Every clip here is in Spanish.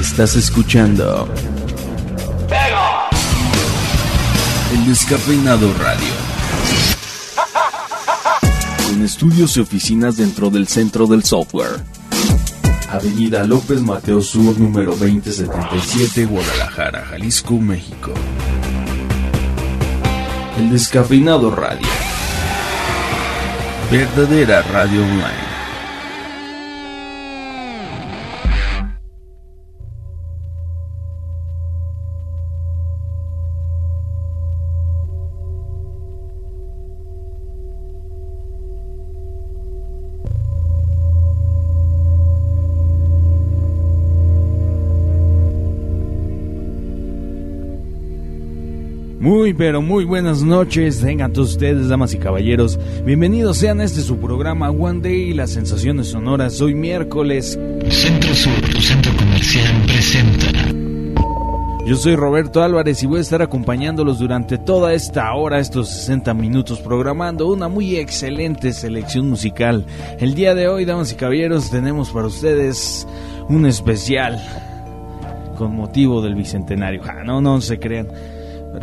Estás escuchando El Descafeinado Radio. Con estudios y oficinas dentro del centro del software. Avenida López Mateo Sur, número 2077, Guadalajara, Jalisco, México. El Descafeinado Radio. Verdadera radio online. Muy, pero muy buenas noches. Tengan todos ustedes, damas y caballeros. Bienvenidos sean a este su programa One Day y las sensaciones sonoras. Hoy miércoles. Centro Sur, tu centro comercial, presenta. Yo soy Roberto Álvarez y voy a estar acompañándolos durante toda esta hora, estos 60 minutos, programando una muy excelente selección musical. El día de hoy, damas y caballeros, tenemos para ustedes un especial con motivo del bicentenario. no, no se crean.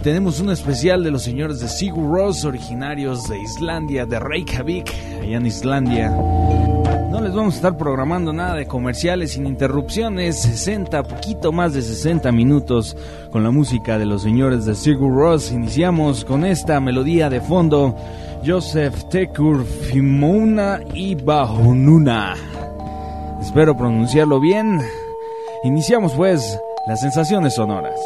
Tenemos un especial de los señores de Sigur Rós, originarios de Islandia, de Reykjavik, allá en Islandia. No les vamos a estar programando nada de comerciales sin interrupciones, 60, poquito más de 60 minutos con la música de los señores de Sigur Rós. Iniciamos con esta melodía de fondo, Joseph Tekur Fimona y Bahonuna. Espero pronunciarlo bien. Iniciamos pues las sensaciones sonoras.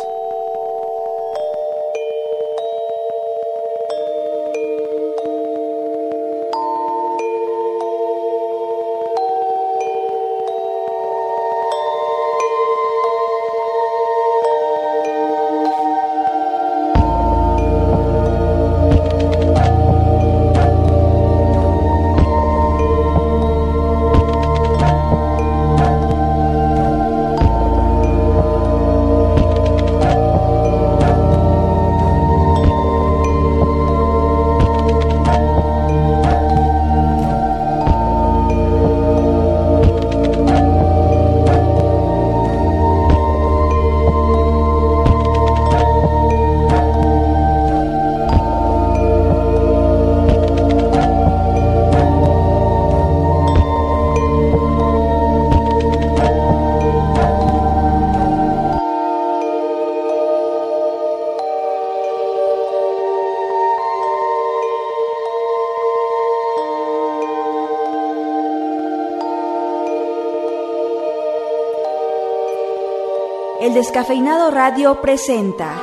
El Descafeinado Radio presenta.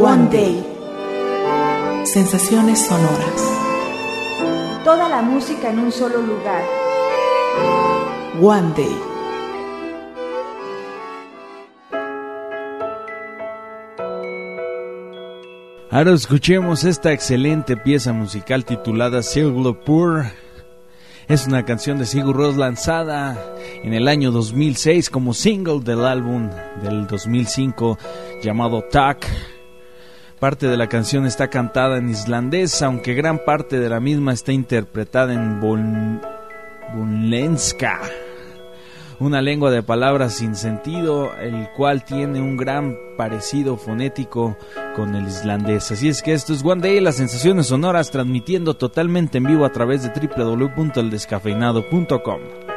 One Day. Sensaciones sonoras. Toda la música en un solo lugar. One Day. Ahora escuchemos esta excelente pieza musical titulada Poor. Es una canción de Sigur Rós lanzada en el año 2006 como single del álbum del 2005 llamado Tak. Parte de la canción está cantada en islandés, aunque gran parte de la misma está interpretada en Bunlenska una lengua de palabras sin sentido, el cual tiene un gran parecido fonético con el islandés. Así es que esto es One Day, las sensaciones sonoras, transmitiendo totalmente en vivo a través de www.eldescafeinado.com.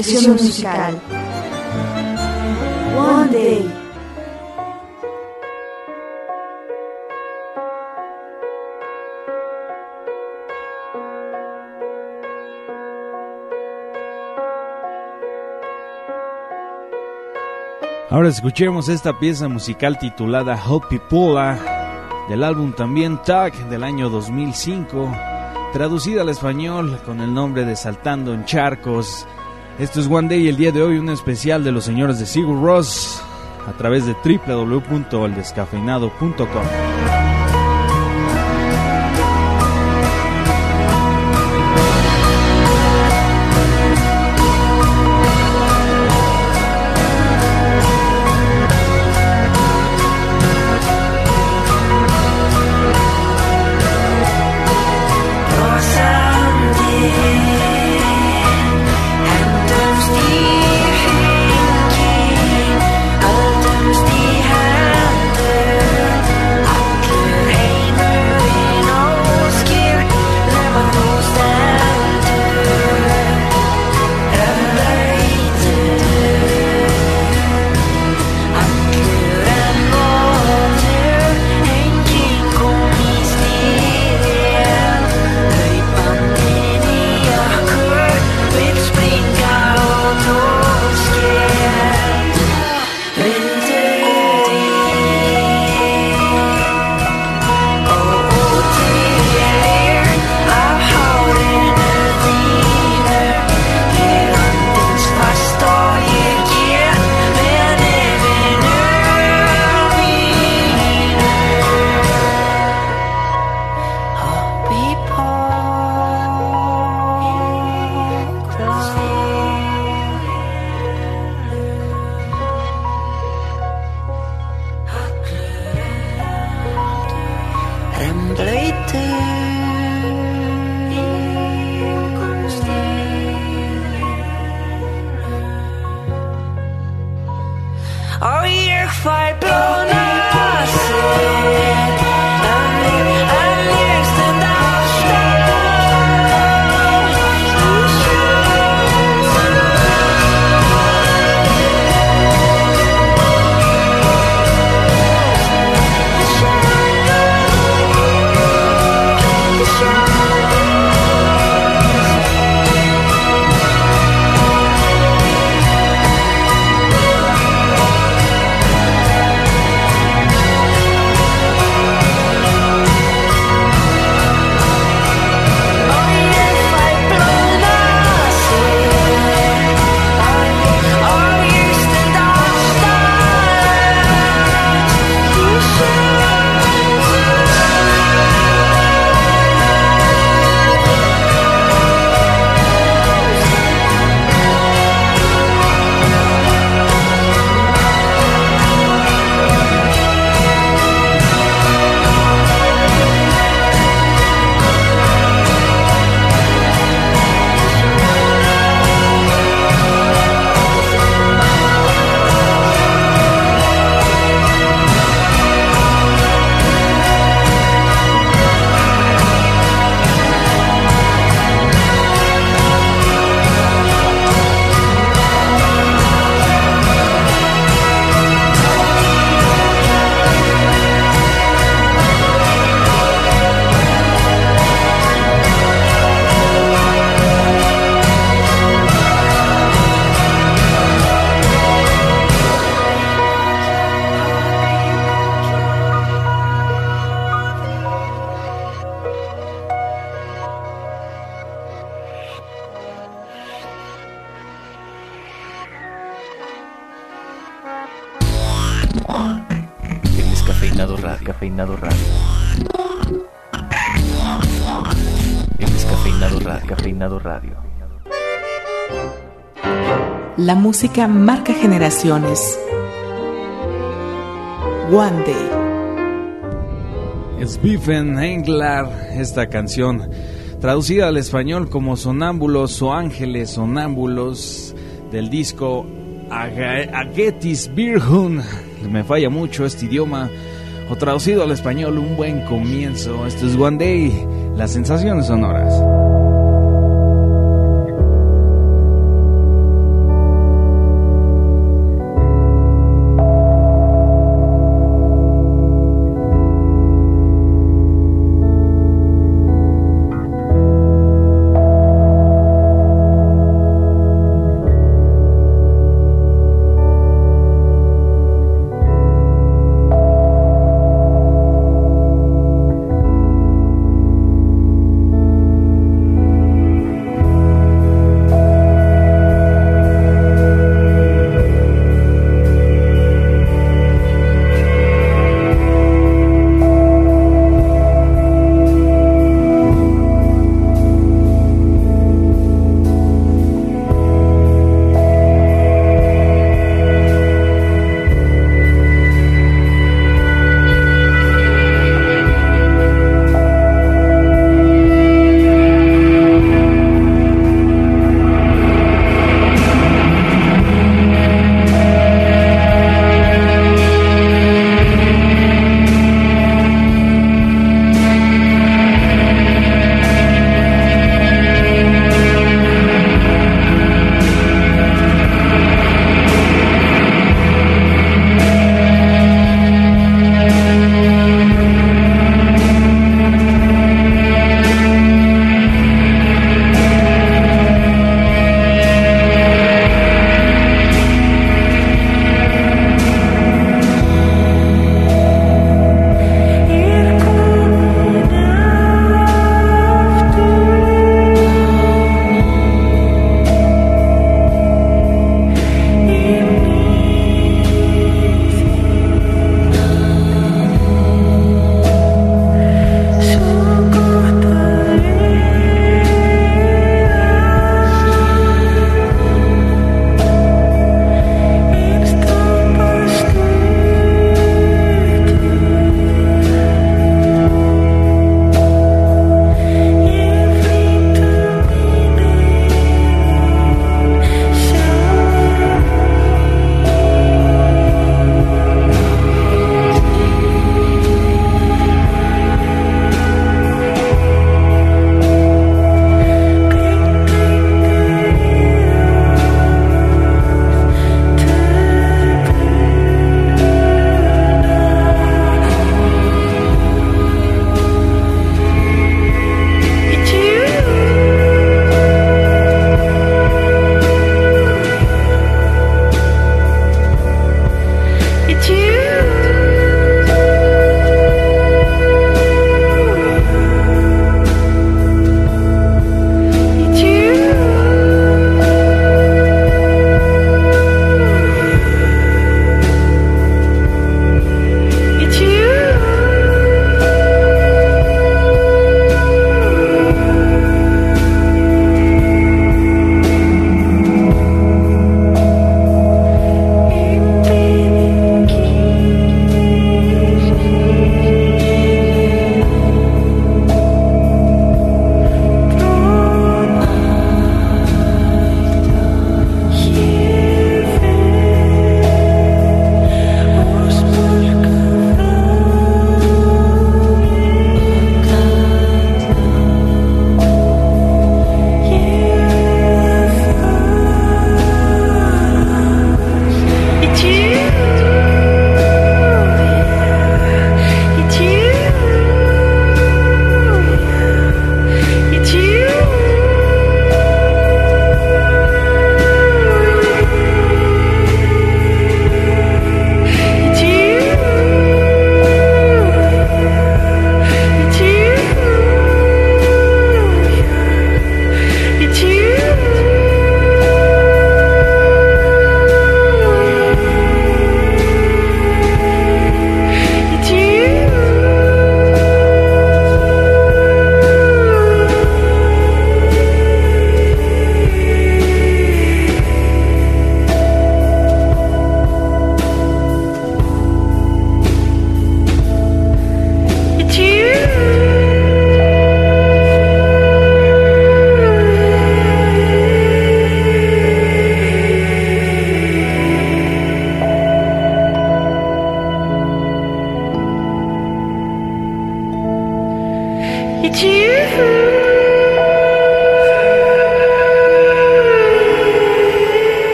expresión musical. One Day. Ahora escuchemos esta pieza musical titulada Hopi Pula del álbum también Tag del año 2005, traducida al español con el nombre de Saltando en Charcos. Esto es One Day y el día de hoy un especial de los señores de Sigur Ross a través de www.eldescafeinado.com. música marca generaciones. One Day. Es Biffen Englar, esta canción, traducida al español como Sonámbulos o Ángeles Sonámbulos, del disco Agetis Birhun. Me falla mucho este idioma. O traducido al español, un buen comienzo. Esto es One Day, las sensaciones sonoras.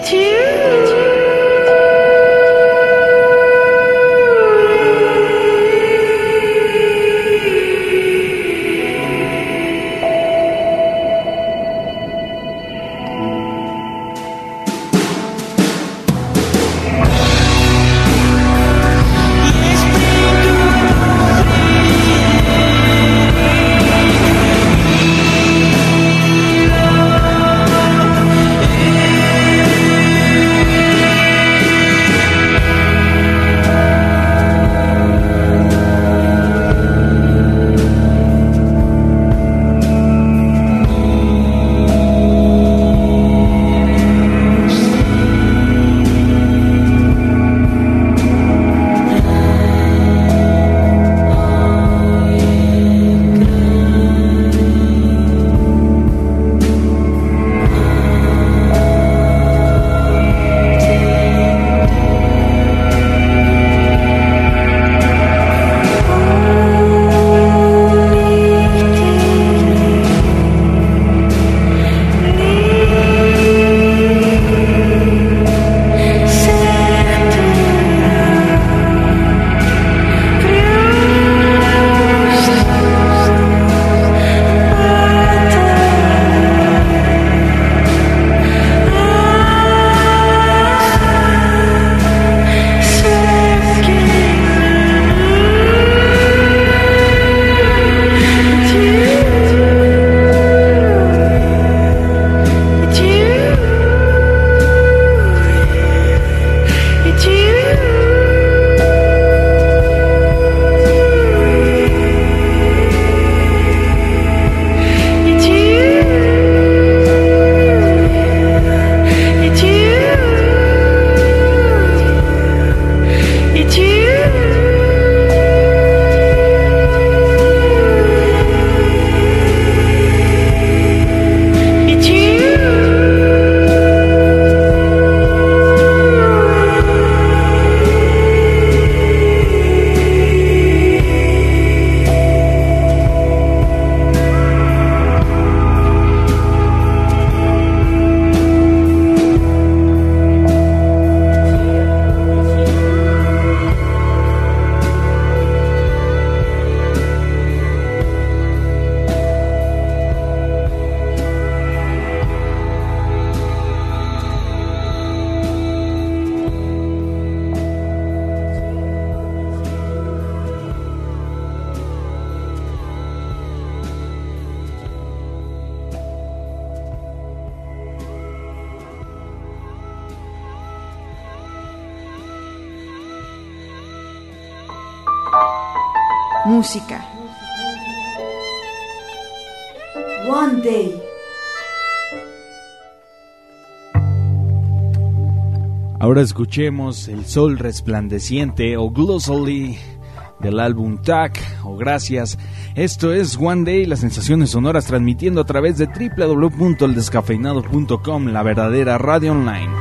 Música. Escuchemos El Sol Resplandeciente o Glossally del álbum TAC o Gracias. Esto es One Day, las sensaciones sonoras transmitiendo a través de www.eldescafeinado.com, la verdadera radio online.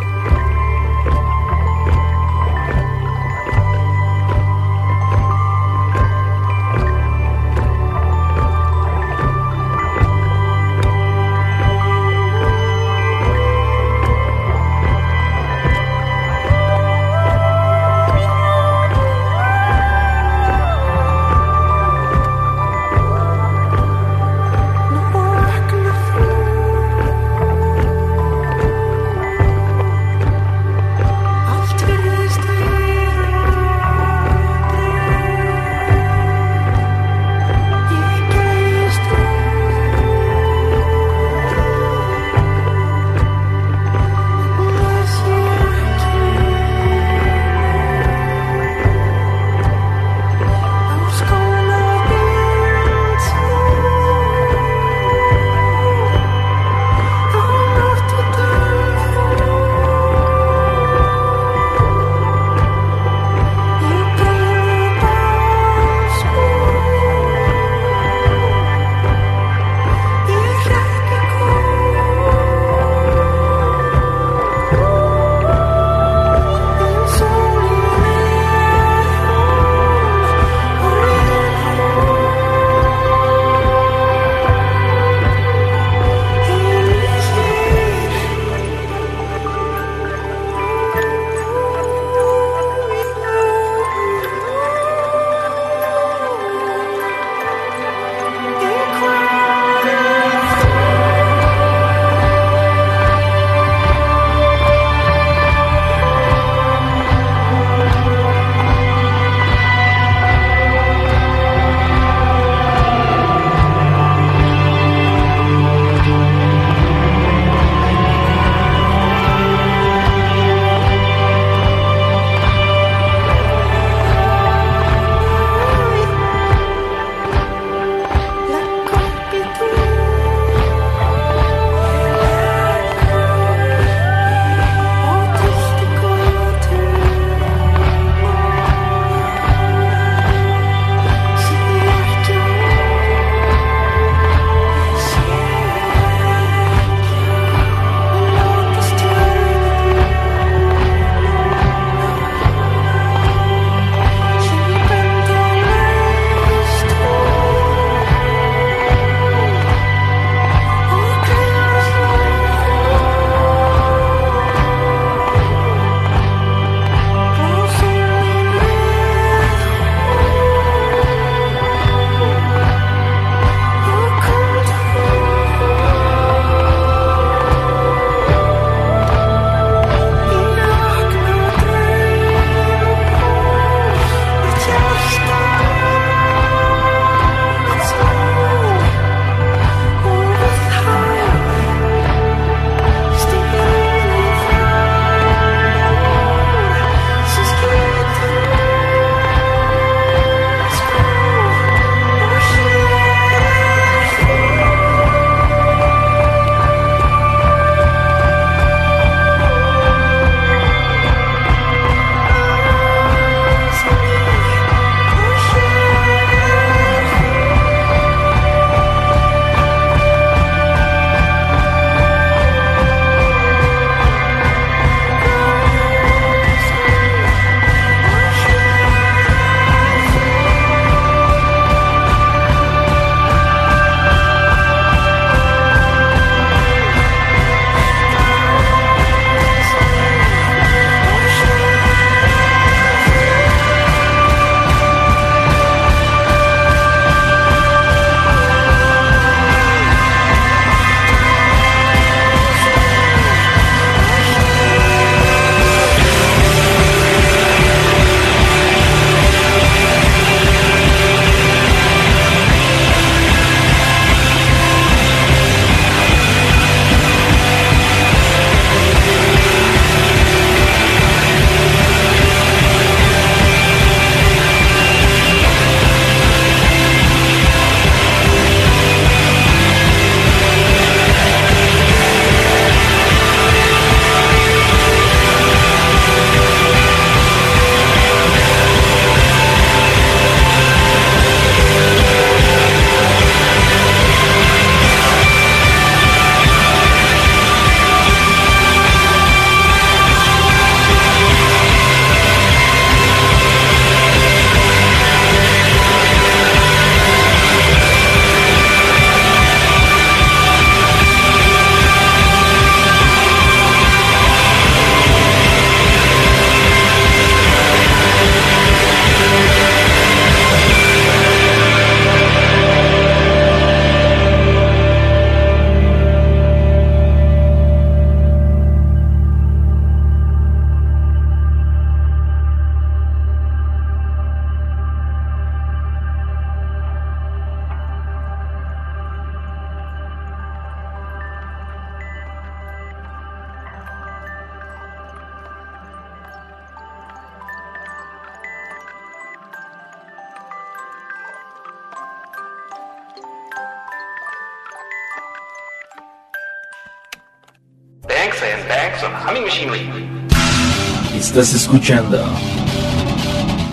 Estás escuchando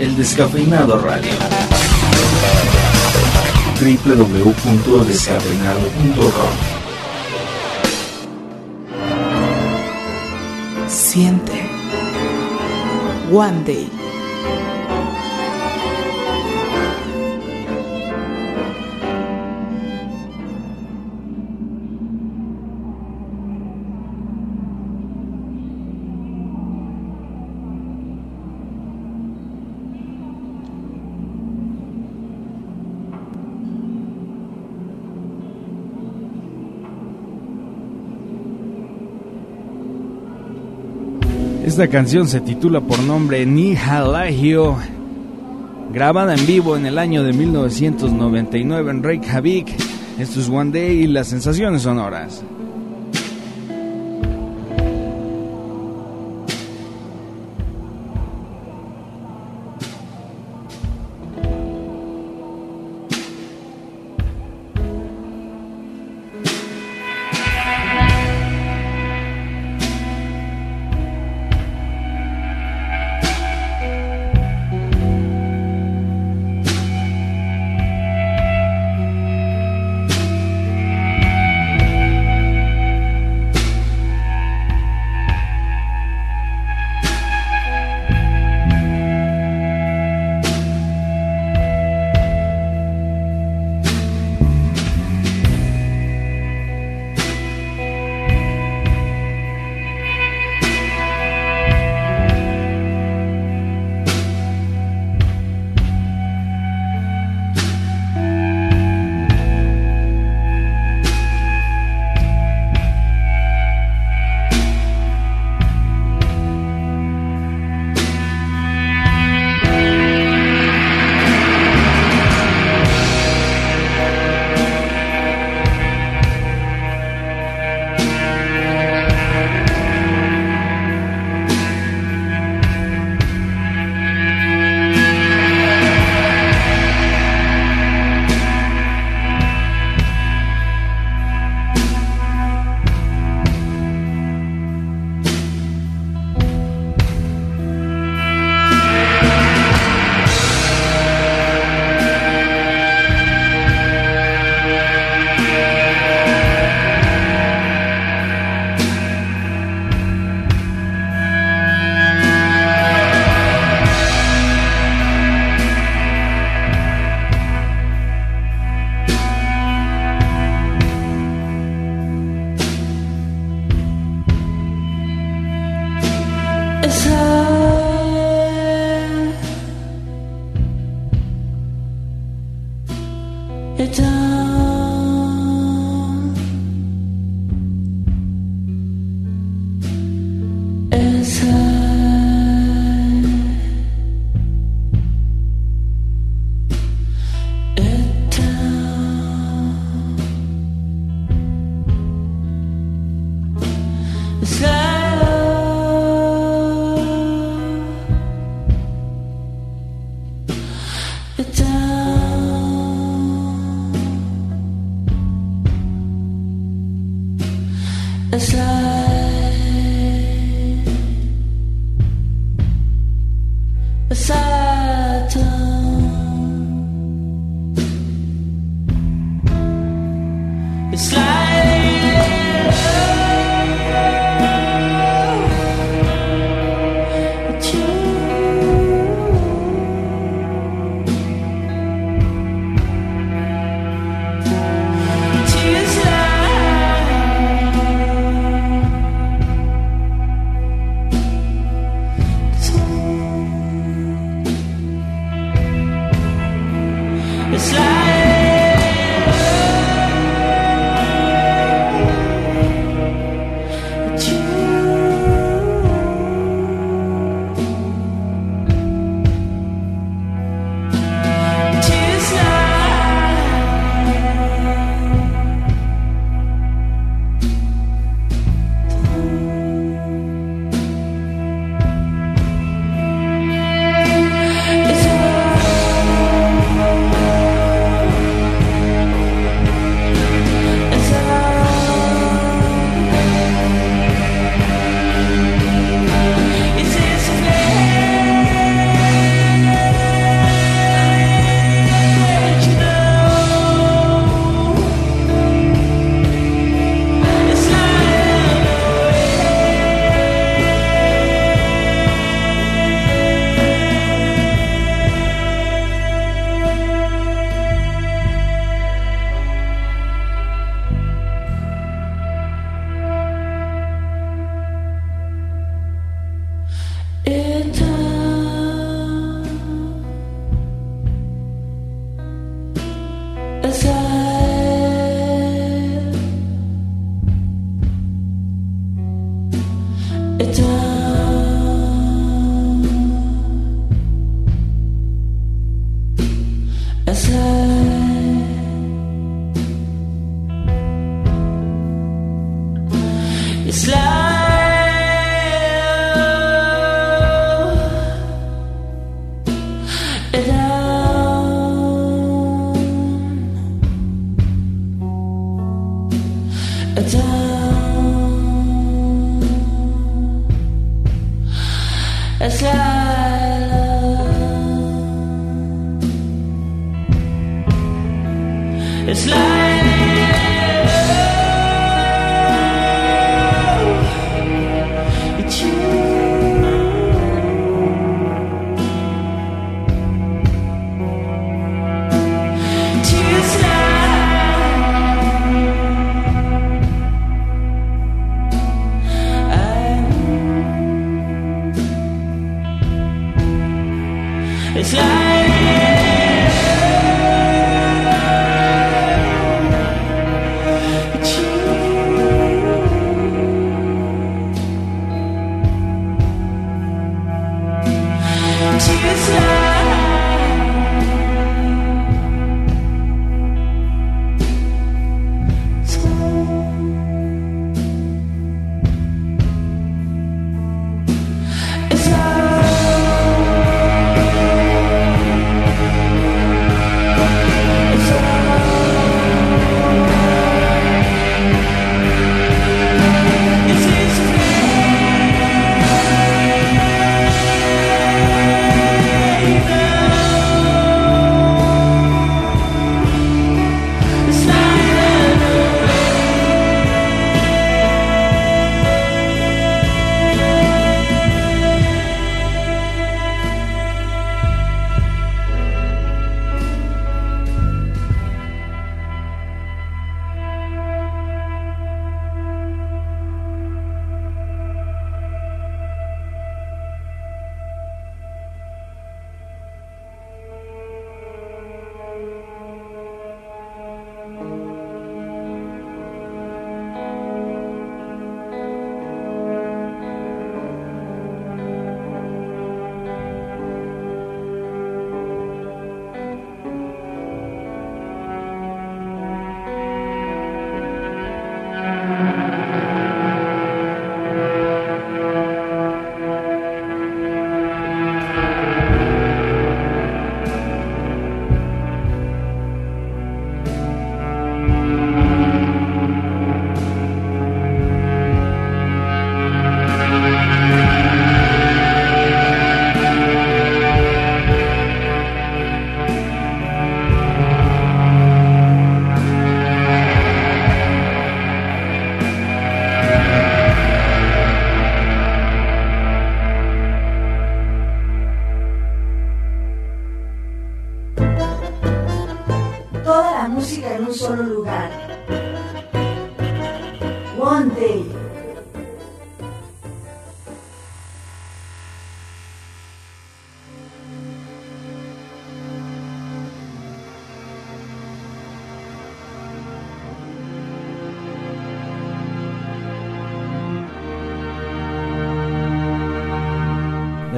El Descafeinado Radio. www.descafeinado.com Siente. One Day. Esta canción se titula por nombre Nihalagio, grabada en vivo en el año de 1999 en Reykjavik. Esto es One Day y las sensaciones sonoras. It's like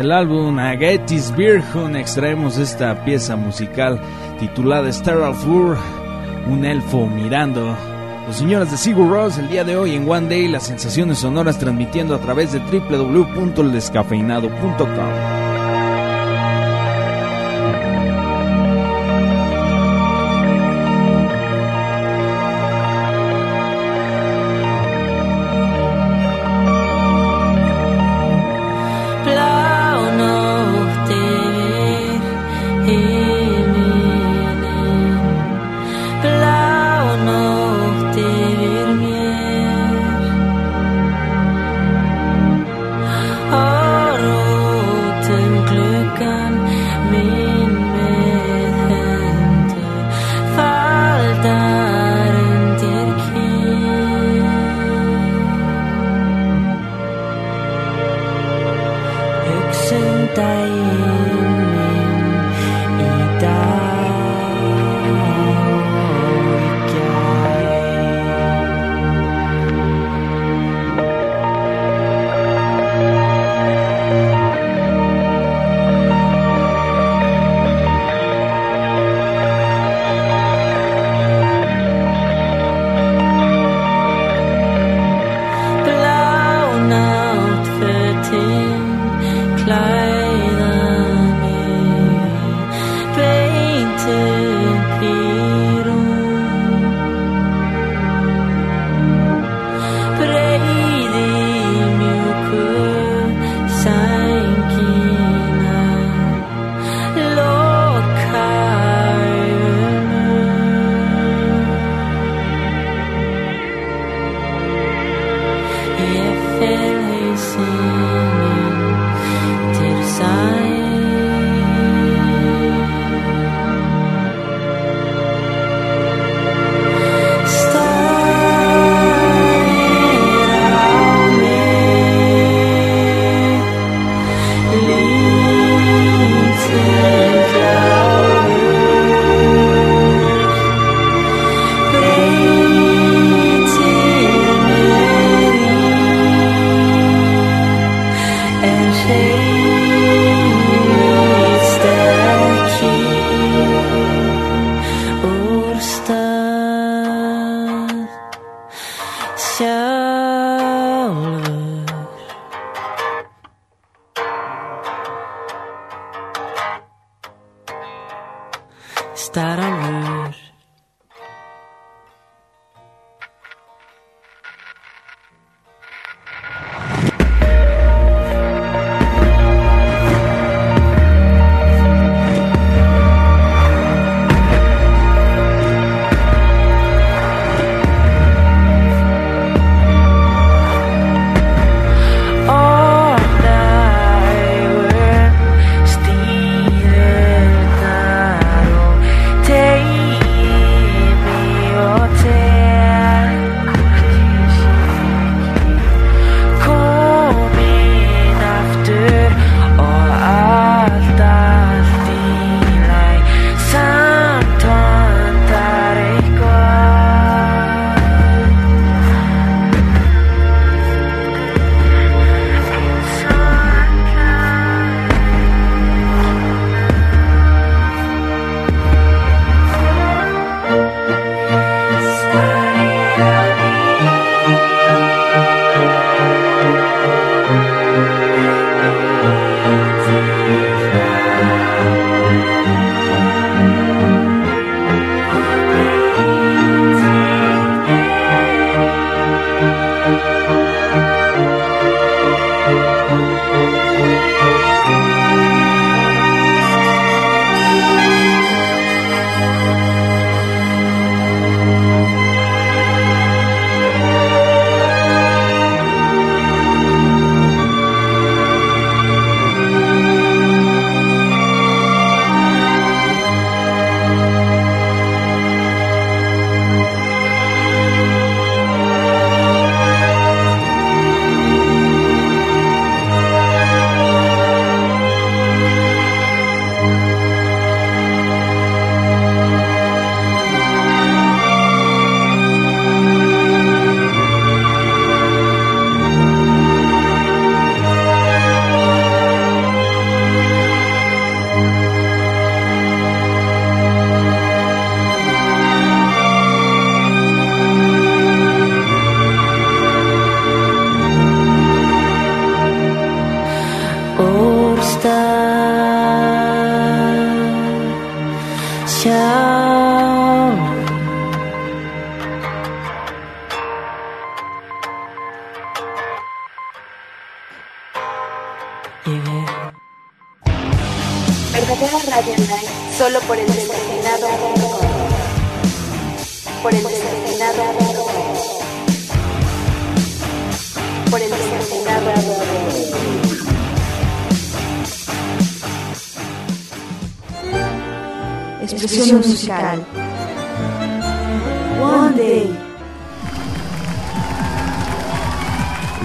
El álbum A Gettys extraemos esta pieza musical titulada Star of Fur, un elfo mirando. Los señores de Sigur Ross el día de hoy en One Day, las sensaciones sonoras transmitiendo a través de www.descafeinado.com.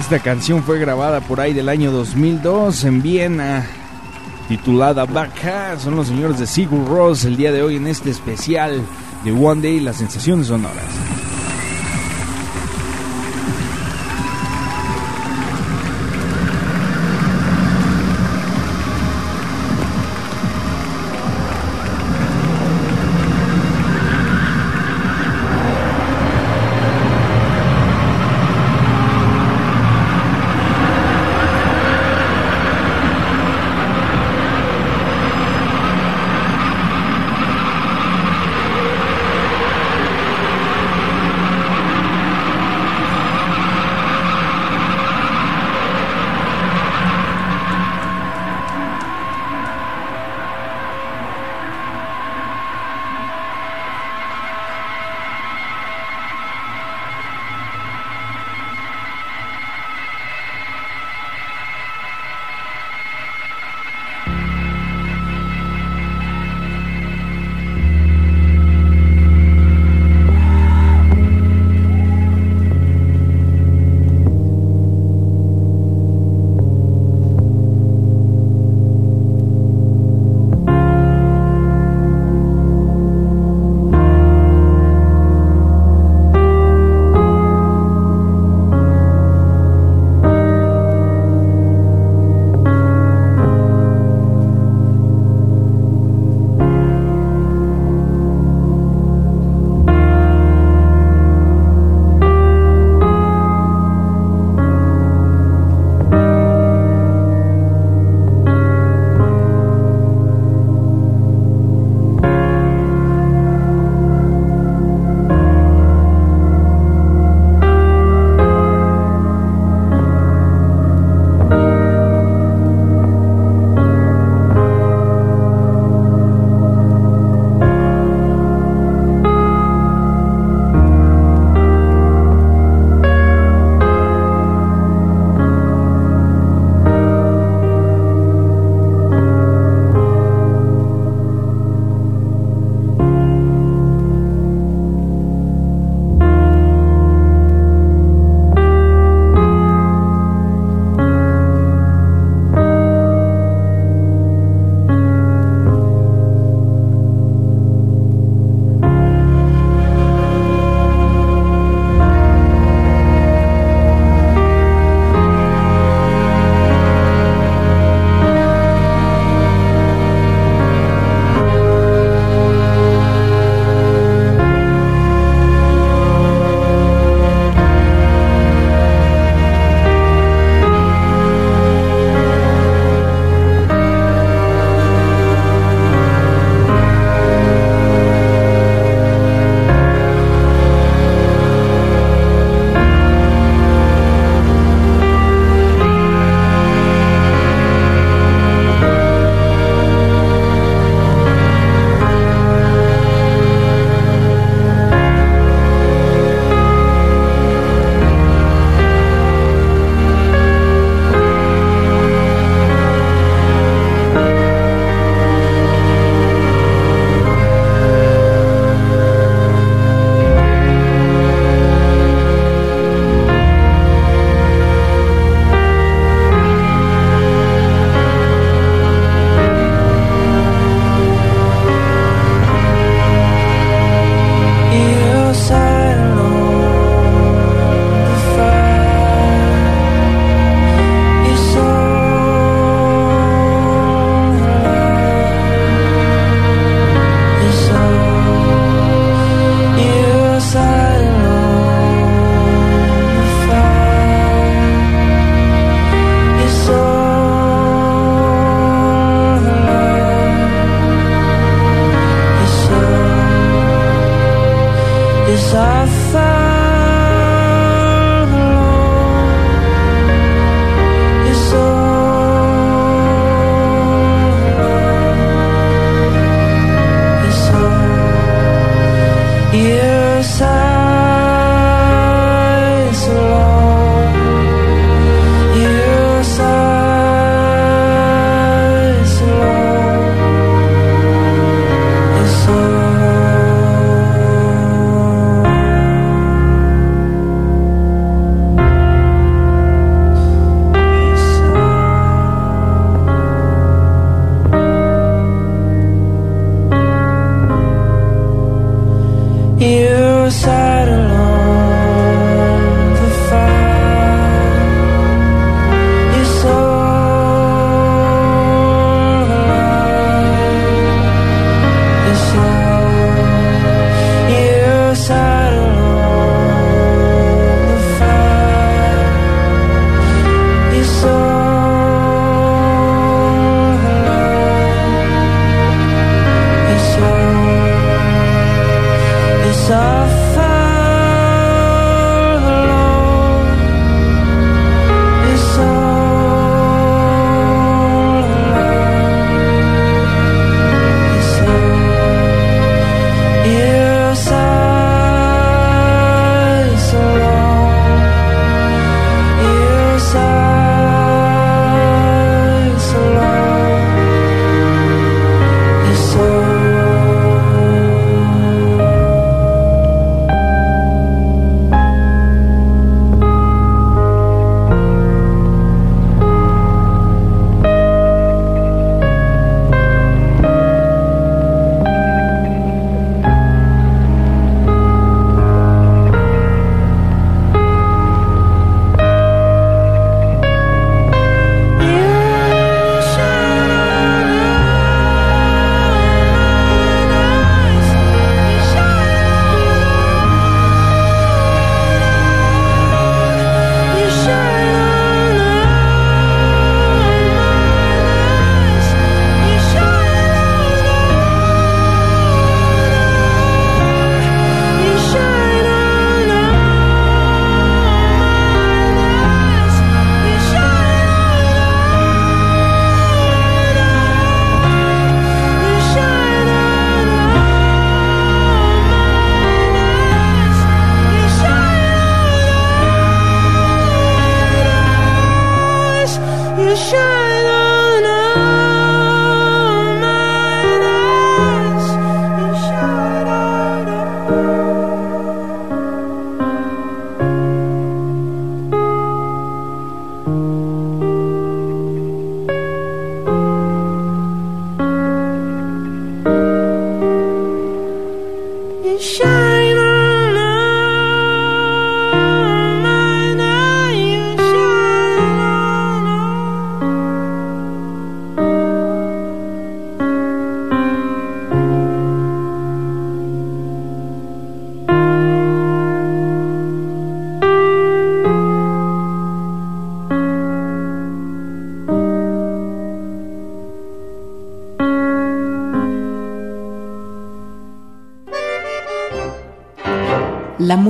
Esta canción fue grabada por ahí del año 2002 en Viena, titulada Back Son los señores de Sigur Ross el día de hoy en este especial de One Day, las sensaciones sonoras.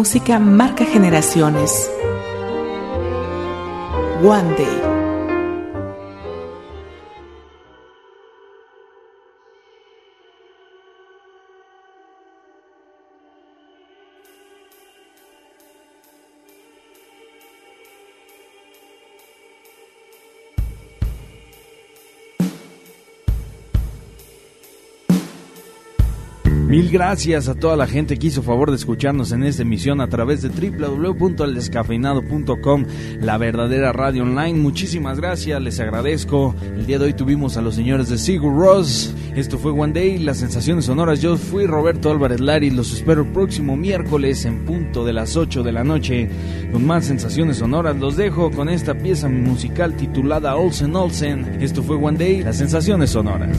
Música marca generaciones. One Day. Gracias a toda la gente que hizo favor de escucharnos en esta emisión a través de www.eldescafeinado.com, la verdadera radio online. Muchísimas gracias, les agradezco. El día de hoy tuvimos a los señores de Sigur Ross. Esto fue One Day, las sensaciones sonoras. Yo fui Roberto Álvarez Lari. Los espero el próximo miércoles en punto de las 8 de la noche con más sensaciones sonoras. Los dejo con esta pieza musical titulada Olsen Olsen. Esto fue One Day, las sensaciones sonoras.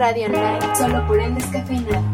Radio online, solo por el descafeinado.